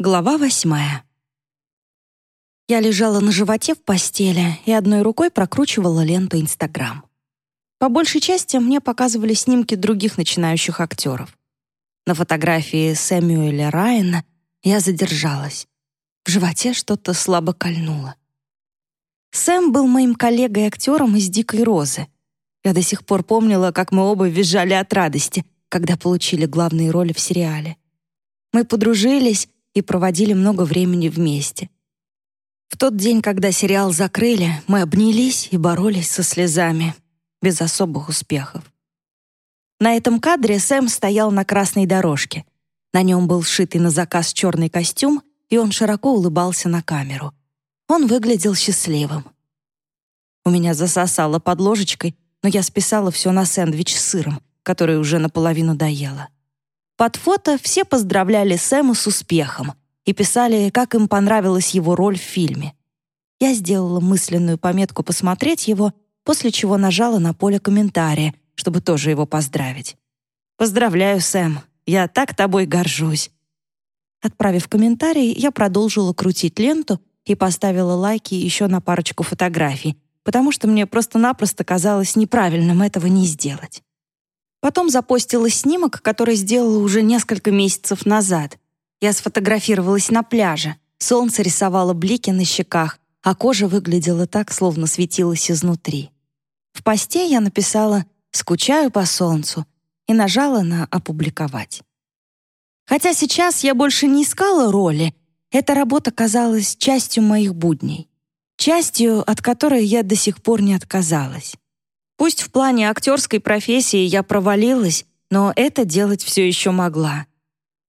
Глава восьмая. Я лежала на животе в постели и одной рукой прокручивала ленту Инстаграм. По большей части мне показывали снимки других начинающих актеров. На фотографии Сэмюэля Райана я задержалась. В животе что-то слабо кольнуло. Сэм был моим коллегой-актером из «Дикой розы». Я до сих пор помнила, как мы оба визжали от радости, когда получили главные роли в сериале. Мы подружились и проводили много времени вместе. В тот день, когда сериал закрыли, мы обнялись и боролись со слезами, без особых успехов. На этом кадре Сэм стоял на красной дорожке. На нем был сшитый на заказ черный костюм, и он широко улыбался на камеру. Он выглядел счастливым. У меня засосало под ложечкой, но я списала все на сэндвич с сыром, который уже наполовину доела. Под фото все поздравляли Сэма с успехом и писали, как им понравилась его роль в фильме. Я сделала мысленную пометку посмотреть его, после чего нажала на поле комментария, чтобы тоже его поздравить. «Поздравляю, Сэм, я так тобой горжусь». Отправив комментарий, я продолжила крутить ленту и поставила лайки еще на парочку фотографий, потому что мне просто-напросто казалось неправильным этого не сделать. Потом запостила снимок, который сделала уже несколько месяцев назад. Я сфотографировалась на пляже. Солнце рисовало блики на щеках, а кожа выглядела так, словно светилась изнутри. В посте я написала «Скучаю по солнцу» и нажала на «Опубликовать». Хотя сейчас я больше не искала роли, эта работа казалась частью моих будней, частью, от которой я до сих пор не отказалась. Пусть в плане актерской профессии я провалилась, но это делать все еще могла.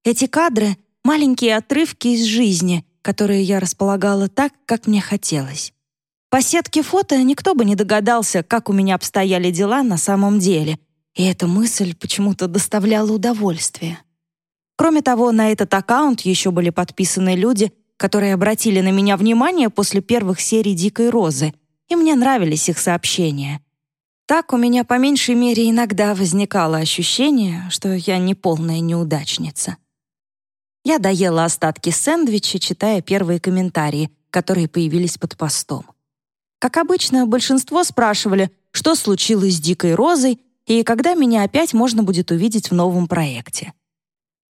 Эти кадры — маленькие отрывки из жизни, которые я располагала так, как мне хотелось. По сетке фото никто бы не догадался, как у меня обстояли дела на самом деле, и эта мысль почему-то доставляла удовольствие. Кроме того, на этот аккаунт еще были подписаны люди, которые обратили на меня внимание после первых серий «Дикой розы», и мне нравились их сообщения — так у меня по меньшей мере иногда возникало ощущение, что я не полная неудачница. Я доела остатки сэндвича, читая первые комментарии, которые появились под постом. Как обычно, большинство спрашивали, что случилось с Дикой Розой и когда меня опять можно будет увидеть в новом проекте.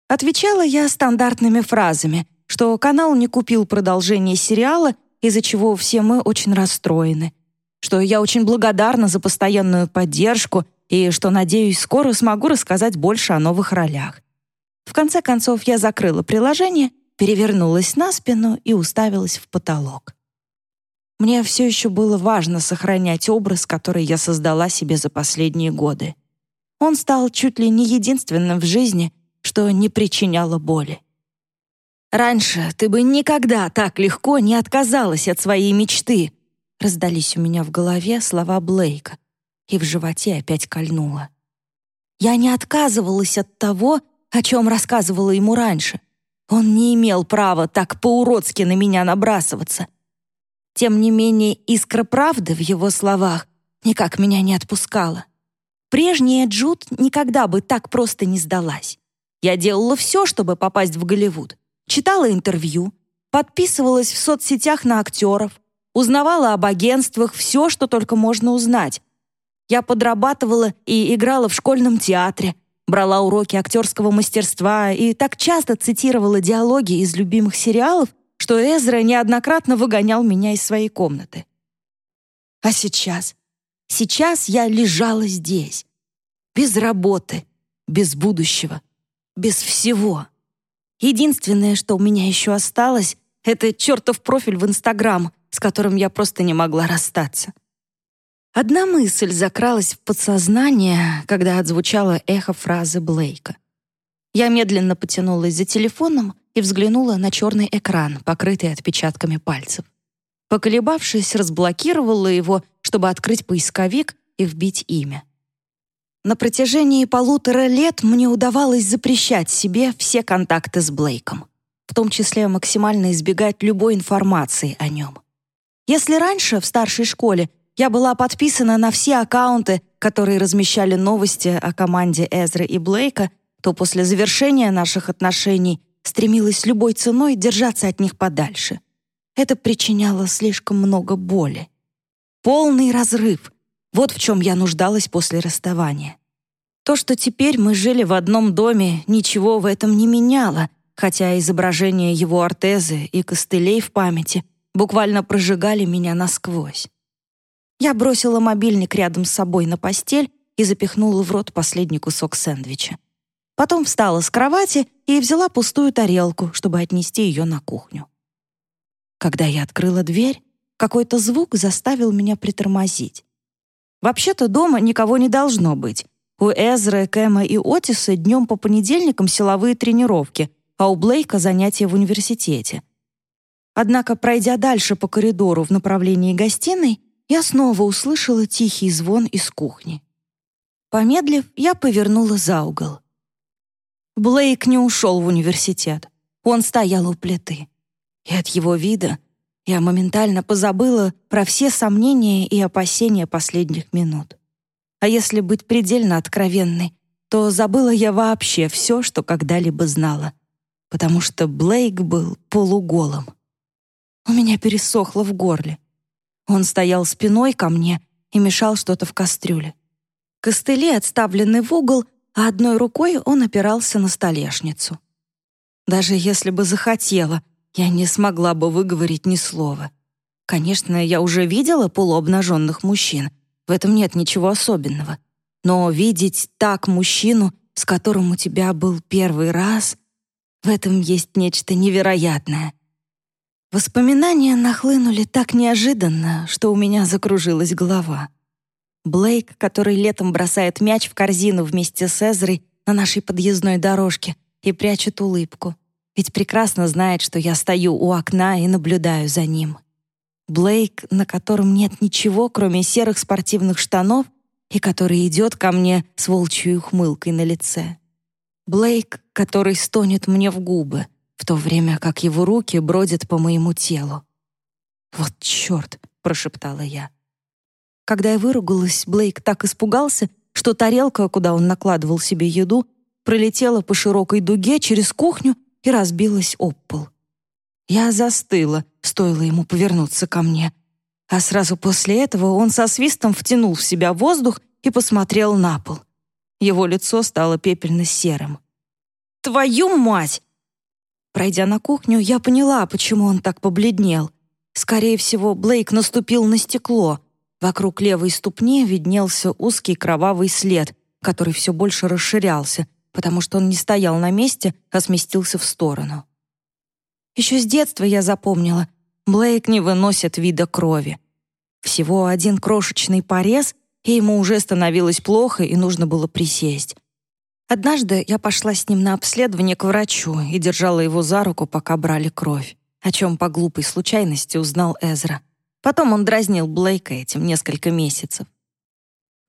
Отвечала я стандартными фразами, что канал не купил продолжение сериала, из-за чего все мы очень расстроены, что я очень благодарна за постоянную поддержку и что, надеюсь, скоро смогу рассказать больше о новых ролях. В конце концов, я закрыла приложение, перевернулась на спину и уставилась в потолок. Мне все еще было важно сохранять образ, который я создала себе за последние годы. Он стал чуть ли не единственным в жизни, что не причиняло боли. Раньше ты бы никогда так легко не отказалась от своей мечты, Раздались у меня в голове слова Блейка, и в животе опять кольнуло. Я не отказывалась от того, о чем рассказывала ему раньше. Он не имел права так по-уродски на меня набрасываться. Тем не менее, искра правды в его словах никак меня не отпускала. Прежняя Джуд никогда бы так просто не сдалась. Я делала все, чтобы попасть в Голливуд. Читала интервью, подписывалась в соцсетях на актеров, Узнавала об агентствах все, что только можно узнать. Я подрабатывала и играла в школьном театре, брала уроки актерского мастерства и так часто цитировала диалоги из любимых сериалов, что Эзра неоднократно выгонял меня из своей комнаты. А сейчас? Сейчас я лежала здесь. Без работы, без будущего, без всего. Единственное, что у меня еще осталось, это чертов профиль в Инстаграм, с которым я просто не могла расстаться. Одна мысль закралась в подсознание, когда отзвучало эхо фразы Блейка. Я медленно потянулась за телефоном и взглянула на черный экран, покрытый отпечатками пальцев. Поколебавшись, разблокировала его, чтобы открыть поисковик и вбить имя. На протяжении полутора лет мне удавалось запрещать себе все контакты с Блейком, в том числе максимально избегать любой информации о нем. Если раньше, в старшей школе, я была подписана на все аккаунты, которые размещали новости о команде Эзры и Блейка, то после завершения наших отношений стремилась любой ценой держаться от них подальше. Это причиняло слишком много боли. Полный разрыв. Вот в чем я нуждалась после расставания. То, что теперь мы жили в одном доме, ничего в этом не меняло, хотя изображение его ортезы и костылей в памяти буквально прожигали меня насквозь. Я бросила мобильник рядом с собой на постель и запихнула в рот последний кусок сэндвича. Потом встала с кровати и взяла пустую тарелку, чтобы отнести ее на кухню. Когда я открыла дверь, какой-то звук заставил меня притормозить. Вообще-то дома никого не должно быть. У Эзры, Кэма и Отиса днем по понедельникам силовые тренировки, а у Блейка занятия в университете. Однако, пройдя дальше по коридору в направлении гостиной, я снова услышала тихий звон из кухни. Помедлив, я повернула за угол. Блейк не ушел в университет. Он стоял у плиты. И от его вида я моментально позабыла про все сомнения и опасения последних минут. А если быть предельно откровенной, то забыла я вообще все, что когда-либо знала, потому что Блейк был полуголым. У меня пересохло в горле. Он стоял спиной ко мне и мешал что-то в кастрюле. Костыли отставлены в угол, а одной рукой он опирался на столешницу. Даже если бы захотела, я не смогла бы выговорить ни слова. Конечно, я уже видела полуобнаженных мужчин, в этом нет ничего особенного. Но видеть так мужчину, с которым у тебя был первый раз, в этом есть нечто невероятное. Воспоминания нахлынули так неожиданно, что у меня закружилась голова. Блейк, который летом бросает мяч в корзину вместе с Эзрой на нашей подъездной дорожке и прячет улыбку, ведь прекрасно знает, что я стою у окна и наблюдаю за ним. Блейк, на котором нет ничего, кроме серых спортивных штанов, и который идет ко мне с волчьей ухмылкой на лице. Блейк, который стонет мне в губы, в то время как его руки бродят по моему телу. «Вот черт!» — прошептала я. Когда я выругалась, Блейк так испугался, что тарелка, куда он накладывал себе еду, пролетела по широкой дуге через кухню и разбилась об пол. Я застыла, стоило ему повернуться ко мне. А сразу после этого он со свистом втянул в себя воздух и посмотрел на пол. Его лицо стало пепельно-серым. «Твою мать!» Пройдя на кухню, я поняла, почему он так побледнел. Скорее всего, Блейк наступил на стекло — Вокруг левой ступни виднелся узкий кровавый след, который все больше расширялся, потому что он не стоял на месте, а сместился в сторону. Еще с детства я запомнила, Блейк не выносит вида крови. Всего один крошечный порез, и ему уже становилось плохо, и нужно было присесть. Однажды я пошла с ним на обследование к врачу и держала его за руку, пока брали кровь, о чем по глупой случайности узнал Эзра. Потом он дразнил Блейка этим несколько месяцев.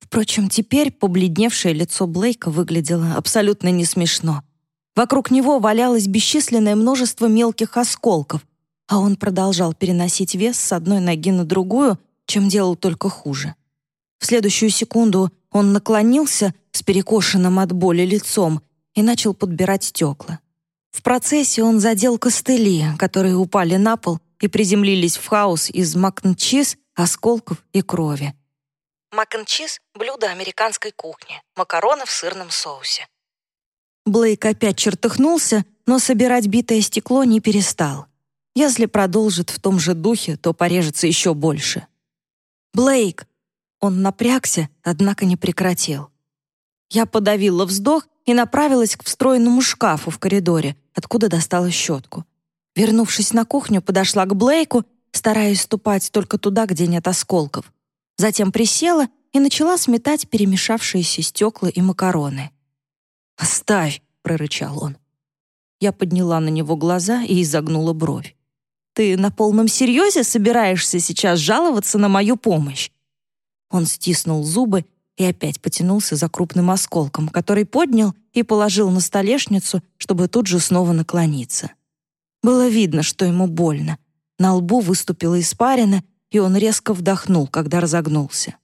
Впрочем, теперь побледневшее лицо Блейка выглядело абсолютно не смешно. Вокруг него валялось бесчисленное множество мелких осколков, а он продолжал переносить вес с одной ноги на другую, чем делал только хуже. В следующую секунду он наклонился с перекошенным от боли лицом и начал подбирать стекла. В процессе он задел костыли, которые упали на пол, и приземлились в хаос из макн-чиз, осколков и крови. Мак-н-чиз — блюдо американской кухни, макароны в сырном соусе. Блейк опять чертыхнулся, но собирать битое стекло не перестал. Если продолжит в том же духе, то порежется еще больше. «Блейк!» Он напрягся, однако не прекратил. Я подавила вздох и направилась к встроенному шкафу в коридоре, откуда достала щетку. Вернувшись на кухню, подошла к Блейку, стараясь ступать только туда, где нет осколков. Затем присела и начала сметать перемешавшиеся стекла и макароны. «Оставь!» — прорычал он. Я подняла на него глаза и изогнула бровь. «Ты на полном серьезе собираешься сейчас жаловаться на мою помощь?» Он стиснул зубы и опять потянулся за крупным осколком, который поднял и положил на столешницу, чтобы тут же снова наклониться. Было видно, что ему больно. На лбу выступила испарина, и он резко вдохнул, когда разогнулся.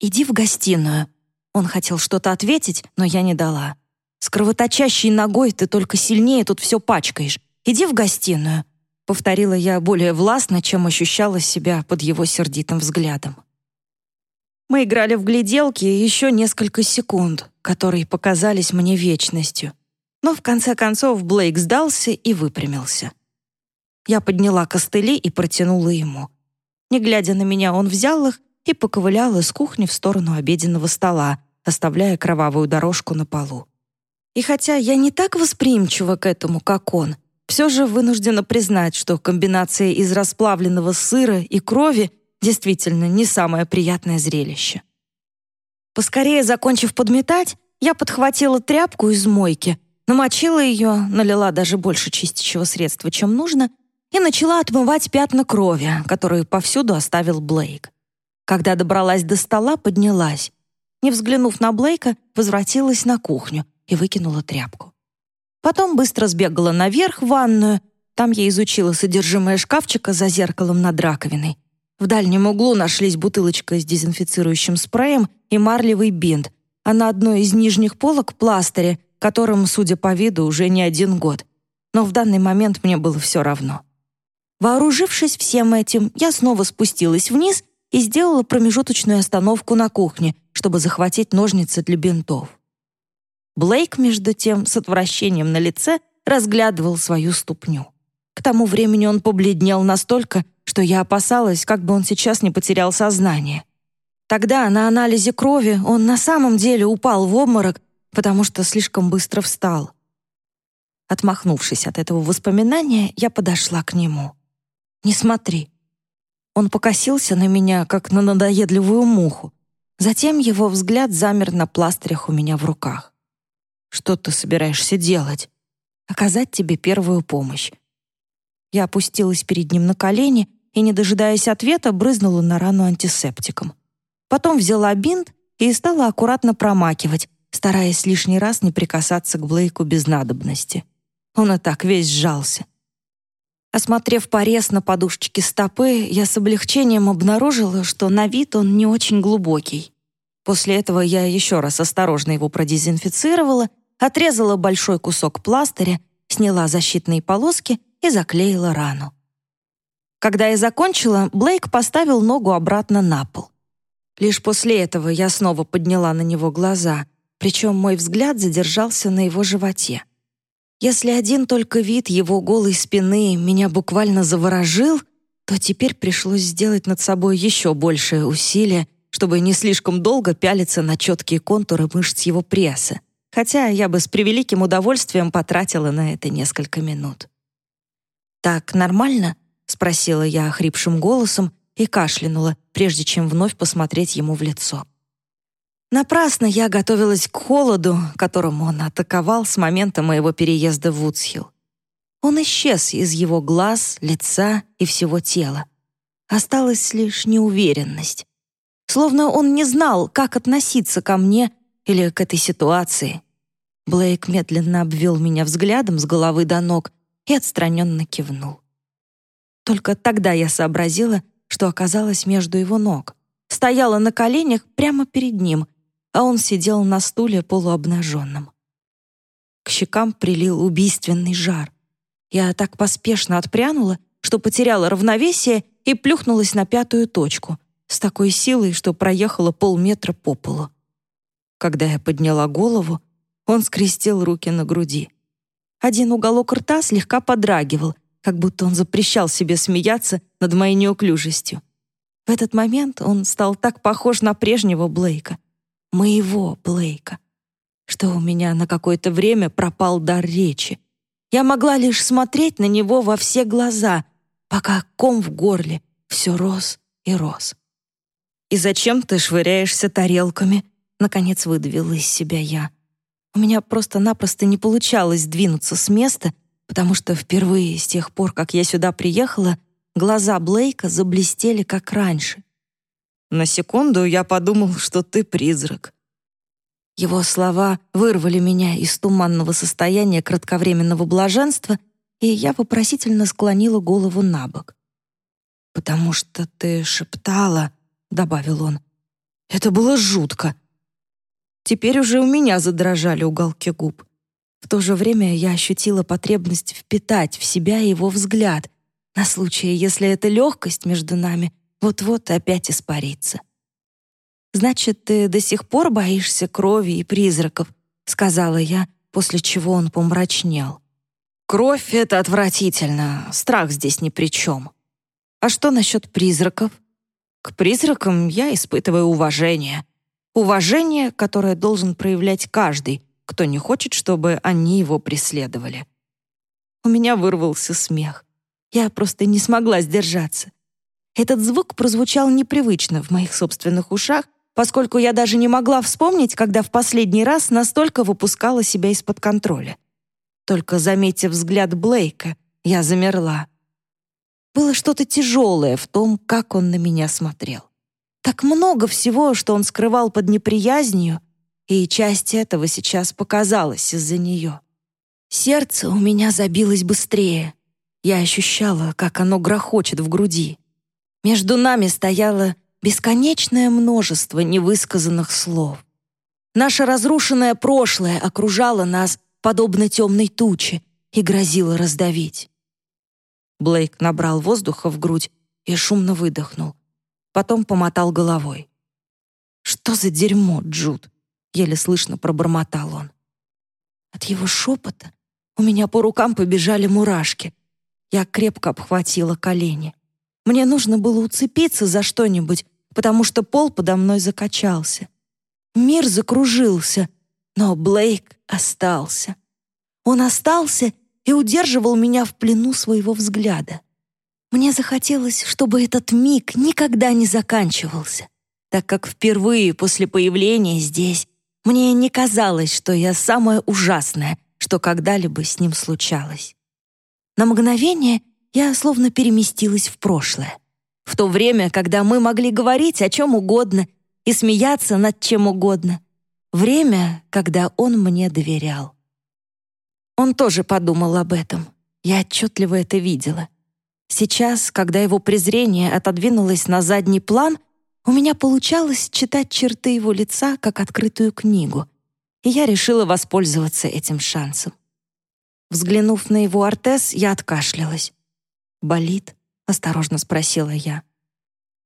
«Иди в гостиную». Он хотел что-то ответить, но я не дала. С кровоточащей ногой ты только сильнее тут все пачкаешь. Иди в гостиную», — повторила я более властно, чем ощущала себя под его сердитым взглядом. Мы играли в гляделки еще несколько секунд, которые показались мне вечностью. Но в конце концов Блейк сдался и выпрямился. Я подняла костыли и протянула ему. Не глядя на меня, он взял их и поковылял из кухни в сторону обеденного стола, оставляя кровавую дорожку на полу. И хотя я не так восприимчива к этому, как он, все же вынуждена признать, что комбинация из расплавленного сыра и крови действительно не самое приятное зрелище. Поскорее закончив подметать, я подхватила тряпку из мойки, намочила ее, налила даже больше чистящего средства, чем нужно, и начала отмывать пятна крови, которые повсюду оставил Блейк. Когда добралась до стола, поднялась. Не взглянув на Блейка, возвратилась на кухню и выкинула тряпку. Потом быстро сбегала наверх в ванную. Там я изучила содержимое шкафчика за зеркалом над раковиной. В дальнем углу нашлись бутылочка с дезинфицирующим спреем и марлевый бинт, а на одной из нижних полок пластыри, которым, судя по виду, уже не один год. Но в данный момент мне было все равно. Вооружившись всем этим, я снова спустилась вниз и сделала промежуточную остановку на кухне, чтобы захватить ножницы для бинтов. Блейк, между тем, с отвращением на лице, разглядывал свою ступню. К тому времени он побледнел настолько, что я опасалась, как бы он сейчас не потерял сознание. Тогда на анализе крови он на самом деле упал в обморок, потому что слишком быстро встал. Отмахнувшись от этого воспоминания, я подошла к нему. «Не смотри». Он покосился на меня, как на надоедливую муху. Затем его взгляд замер на пластырях у меня в руках. «Что ты собираешься делать?» «Оказать тебе первую помощь». Я опустилась перед ним на колени и, не дожидаясь ответа, брызнула на рану антисептиком. Потом взяла бинт и стала аккуратно промакивать, стараясь лишний раз не прикасаться к Блейку без надобности. Он и так весь сжался. Осмотрев порез на подушечке стопы, я с облегчением обнаружила, что на вид он не очень глубокий. После этого я еще раз осторожно его продезинфицировала, отрезала большой кусок пластыря, сняла защитные полоски и заклеила рану. Когда я закончила, Блейк поставил ногу обратно на пол. Лишь после этого я снова подняла на него глаза, причем мой взгляд задержался на его животе. Если один только вид его голой спины меня буквально заворожил, то теперь пришлось сделать над собой еще большее усилие, чтобы не слишком долго пялиться на четкие контуры мышц его пресса, хотя я бы с превеликим удовольствием потратила на это несколько минут. «Так нормально?» — спросила я охрипшим голосом и кашлянула, прежде чем вновь посмотреть ему в лицо. Напрасно я готовилась к холоду, которым он атаковал с момента моего переезда в Вудсхилл. Он исчез из его глаз, лица и всего тела. Осталась лишь неуверенность. Словно он не знал, как относиться ко мне или к этой ситуации. Блейк медленно обвел меня взглядом с головы до ног и отстраненно кивнул. Только тогда я сообразила, что оказалась между его ног. Стояла на коленях прямо перед ним — а он сидел на стуле полуобнаженным. К щекам прилил убийственный жар. Я так поспешно отпрянула, что потеряла равновесие и плюхнулась на пятую точку с такой силой, что проехала полметра по полу. Когда я подняла голову, он скрестил руки на груди. Один уголок рта слегка подрагивал, как будто он запрещал себе смеяться над моей неуклюжестью. В этот момент он стал так похож на прежнего Блейка — моего Блейка, что у меня на какое-то время пропал дар речи. Я могла лишь смотреть на него во все глаза, пока ком в горле все рос и рос. «И зачем ты швыряешься тарелками?» — наконец выдавила из себя я. У меня просто-напросто не получалось двинуться с места, потому что впервые с тех пор, как я сюда приехала, глаза Блейка заблестели, как раньше. На секунду я подумал, что ты призрак». Его слова вырвали меня из туманного состояния кратковременного блаженства, и я вопросительно склонила голову на бок. «Потому что ты шептала», — добавил он. «Это было жутко». Теперь уже у меня задрожали уголки губ. В то же время я ощутила потребность впитать в себя его взгляд на случай, если эта легкость между нами вот-вот опять испарится. «Значит, ты до сих пор боишься крови и призраков», — сказала я, после чего он помрачнел. «Кровь — это отвратительно, страх здесь ни при чем. А что насчет призраков?» «К призракам я испытываю уважение. Уважение, которое должен проявлять каждый, кто не хочет, чтобы они его преследовали». У меня вырвался смех. Я просто не смогла сдержаться. Этот звук прозвучал непривычно в моих собственных ушах, поскольку я даже не могла вспомнить, когда в последний раз настолько выпускала себя из-под контроля. Только заметив взгляд Блейка, я замерла. Было что-то тяжелое в том, как он на меня смотрел. Так много всего, что он скрывал под неприязнью, и часть этого сейчас показалась из-за нее. Сердце у меня забилось быстрее. Я ощущала, как оно грохочет в груди. Между нами стояла бесконечное множество невысказанных слов. Наше разрушенное прошлое окружало нас, подобно темной туче, и грозило раздавить. Блейк набрал воздуха в грудь и шумно выдохнул. Потом помотал головой. «Что за дерьмо, Джуд?» — еле слышно пробормотал он. От его шепота у меня по рукам побежали мурашки. Я крепко обхватила колени. Мне нужно было уцепиться за что-нибудь, потому что пол подо мной закачался. Мир закружился, но Блейк остался. Он остался и удерживал меня в плену своего взгляда. Мне захотелось, чтобы этот миг никогда не заканчивался, так как впервые после появления здесь мне не казалось, что я самое ужасное, что когда-либо с ним случалось. На мгновение я словно переместилась в прошлое. В то время, когда мы могли говорить о чем угодно и смеяться над чем угодно. Время, когда он мне доверял. Он тоже подумал об этом. Я отчетливо это видела. Сейчас, когда его презрение отодвинулось на задний план, у меня получалось читать черты его лица как открытую книгу, и я решила воспользоваться этим шансом. Взглянув на его ортез, я откашлялась. «Болит?» — осторожно спросила я.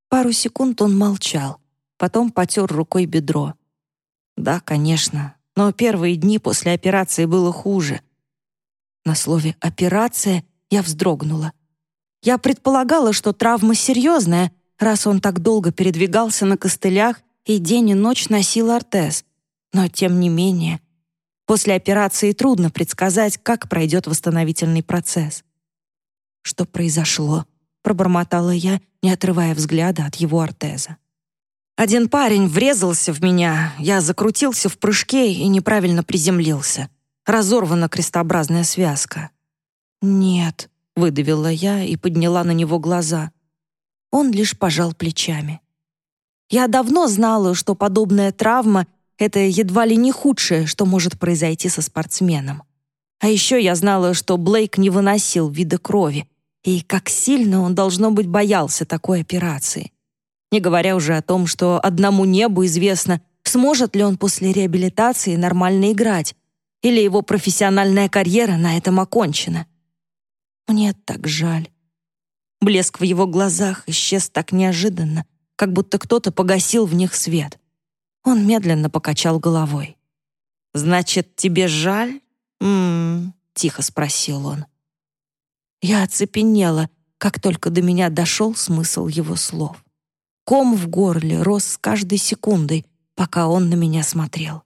Пару секунд он молчал, потом потер рукой бедро. «Да, конечно, но первые дни после операции было хуже». На слове «операция» я вздрогнула. Я предполагала, что травма серьезная, раз он так долго передвигался на костылях и день и ночь носил ортез. Но, тем не менее, после операции трудно предсказать, как пройдет восстановительный процесс. «Что произошло?» — пробормотала я, не отрывая взгляда от его ортеза. Один парень врезался в меня, я закрутился в прыжке и неправильно приземлился. Разорвана крестообразная связка. «Нет», — выдавила я и подняла на него глаза. Он лишь пожал плечами. Я давно знала, что подобная травма — это едва ли не худшее, что может произойти со спортсменом. А еще я знала, что Блейк не выносил вида крови, и как сильно он, должно быть, боялся такой операции. Не говоря уже о том, что одному небу известно, сможет ли он после реабилитации нормально играть, или его профессиональная карьера на этом окончена. Мне так жаль. Блеск в его глазах исчез так неожиданно, как будто кто-то погасил в них свет. Он медленно покачал головой. «Значит, тебе жаль?» «М -м -м, тихо спросил он. Я оцепенела, как только до меня дошел смысл его слов. Ком в горле рос с каждой секундой, пока он на меня смотрел.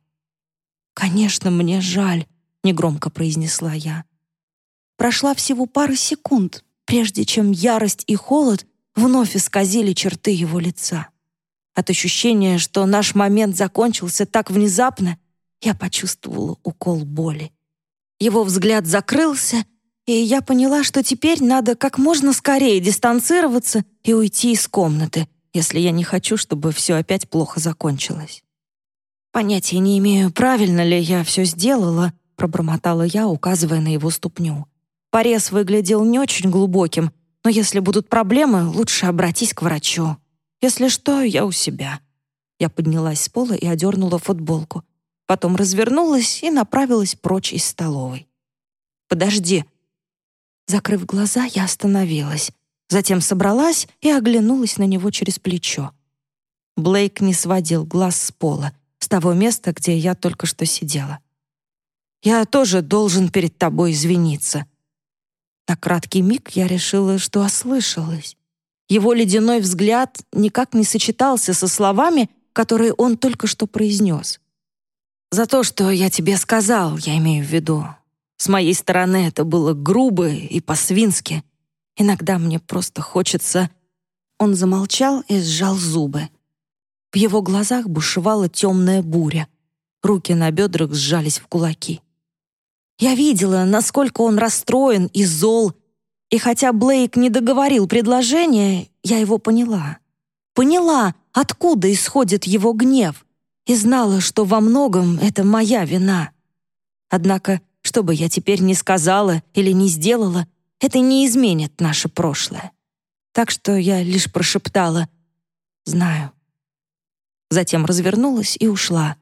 «Конечно, мне жаль», — негромко произнесла я. Прошла всего пара секунд, прежде чем ярость и холод вновь исказили черты его лица. От ощущения, что наш момент закончился так внезапно, я почувствовала укол боли. Его взгляд закрылся, и я поняла, что теперь надо как можно скорее дистанцироваться и уйти из комнаты, если я не хочу, чтобы все опять плохо закончилось. «Понятия не имею, правильно ли я все сделала», пробормотала я, указывая на его ступню. Порез выглядел не очень глубоким, но если будут проблемы, лучше обратись к врачу. Если что, я у себя. Я поднялась с пола и одернула футболку. потом развернулась и направилась прочь из столовой. «Подожди». Закрыв глаза, я остановилась. Затем собралась и оглянулась на него через плечо. Блейк не сводил глаз с пола, с того места, где я только что сидела. «Я тоже должен перед тобой извиниться». На краткий миг я решила, что ослышалась. Его ледяной взгляд никак не сочетался со словами, которые он только что произнес. «За то, что я тебе сказал, я имею в виду. С моей стороны это было грубо и по-свински. Иногда мне просто хочется...» Он замолчал и сжал зубы. В его глазах бушевала темная буря. Руки на бедрах сжались в кулаки. Я видела, насколько он расстроен и зол, и хотя Блейк не договорил предложение, я его поняла. Поняла, откуда исходит его гнев, и знала, что во многом это моя вина. Однако, что бы я теперь ни сказала или не сделала, это не изменит наше прошлое. Так что я лишь прошептала «Знаю». Затем развернулась и ушла,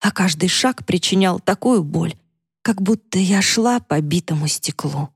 а каждый шаг причинял такую боль, как будто я шла по битому стеклу.